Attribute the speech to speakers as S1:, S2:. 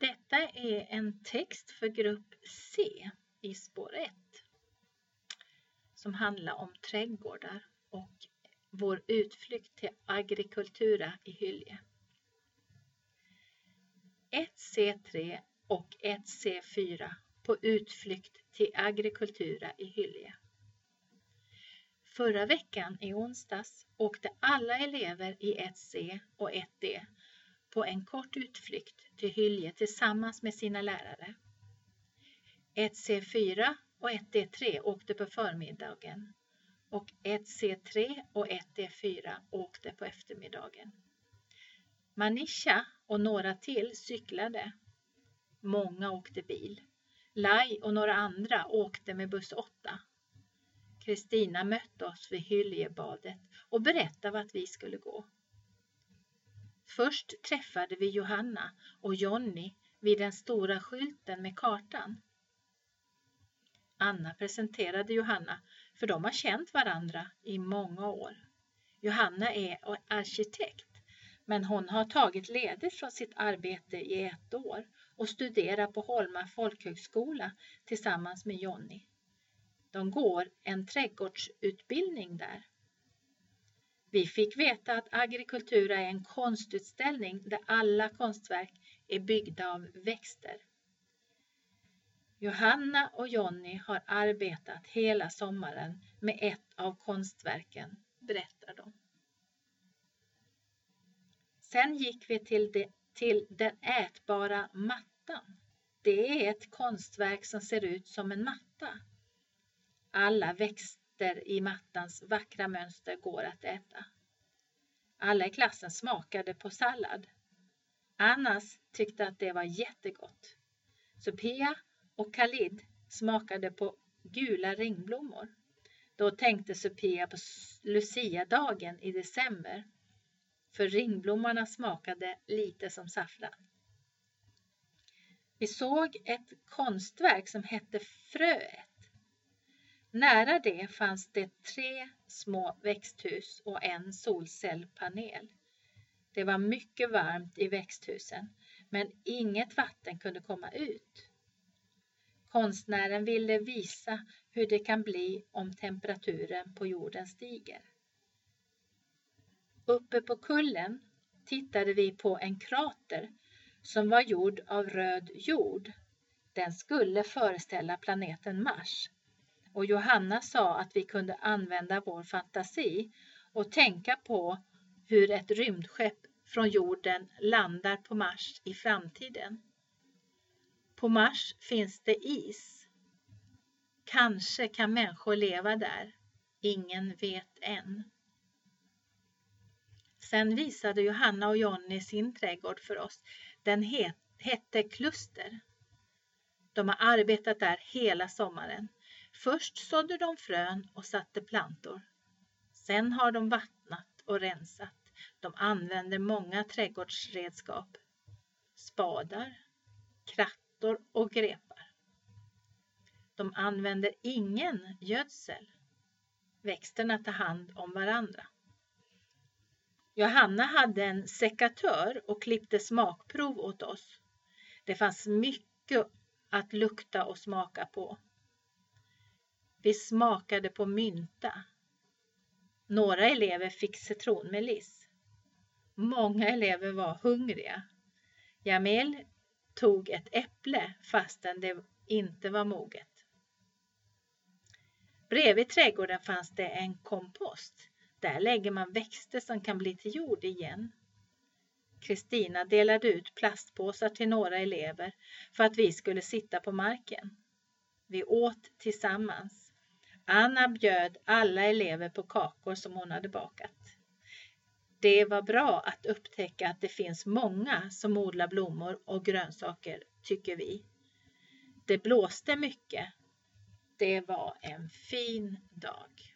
S1: Detta är en text för grupp C i spår 1 som handlar om trädgårdar och vår utflykt till Agrikultura i Hylje. 1C3 och 1C4 på utflykt till Agrikultura i Hylje. Förra veckan i onsdags åkte alla elever i 1C och 1D på en kort utflykt till Hylje tillsammans med sina lärare. 1C4 och 1D3 åkte på förmiddagen och 1C3 och 1D4 åkte på eftermiddagen. Manisha och några till cyklade. Många åkte bil. Lai och några andra åkte med buss 8. Kristina mötte oss vid Hyljebadet och berättade vart vi skulle gå. Först träffade vi Johanna och Jonny vid den stora skylten med kartan. Anna presenterade Johanna för de har känt varandra i många år. Johanna är arkitekt men hon har tagit ledigt från sitt arbete i ett år och studerar på Holma folkhögskola tillsammans med Jonny. De går en trädgårdsutbildning där. Vi fick veta att Agrikultura är en konstutställning där alla konstverk är byggda av växter. Johanna och Jonny har arbetat hela sommaren med ett av konstverken, berättar de. Sen gick vi till, det, till den ätbara mattan. Det är ett konstverk som ser ut som en matta. Alla rester i mattans vackra mönster går att äta. Alla i klassen smakade på sallad. Annas tyckte att det var jättegott. Sophia och Khalid smakade på gula ringblommor. Då tänkte Sophia på Lucia-dagen i december. För ringblommorna smakade lite som saffran. Vi såg ett konstverk som hette Fröet. Nära det fanns det tre små växthus och en solcellpanel. Det var mycket varmt i växthusen, men inget vatten kunde komma ut. Konstnären ville visa hur det kan bli om temperaturen på jorden stiger. Uppe på kullen tittade vi på en krater som var gjord av röd jord. Den skulle föreställa planeten Mars. Och Johanna sa att vi kunde använda vår fantasi och tänka på hur ett rymdskepp från jorden landar på Mars i framtiden. På Mars finns det is. Kanske kan människor leva där. Ingen vet än. Sen visade Johanna och Jonny sin trädgård för oss. Den het, hette Kluster. De har arbetat där hela sommaren. Först sådde de frön och satte plantor. Sen har de vattnat och rensat. De använder många trädgårdsredskap. Spadar, krattor och grepar. De använder ingen gödsel. Växterna tar hand om varandra. Johanna hade en sekatör och klippte smakprov åt oss. Det fanns mycket att lukta och smaka på. Vi smakade på mynta. Några elever fick citronmeliss. Många elever var hungriga. Jamil tog ett äpple fastän det inte var moget. Bredvid trädgården fanns det en kompost. Där lägger man växter som kan bli till jord igen. Kristina delade ut plastpåsar till några elever för att vi skulle sitta på marken. Vi åt tillsammans. Anna bjöd alla elever på kakor som hon hade bakat. Det var bra att upptäcka att det finns många som odlar blommor och grönsaker, tycker vi. Det blåste mycket. Det var en fin dag.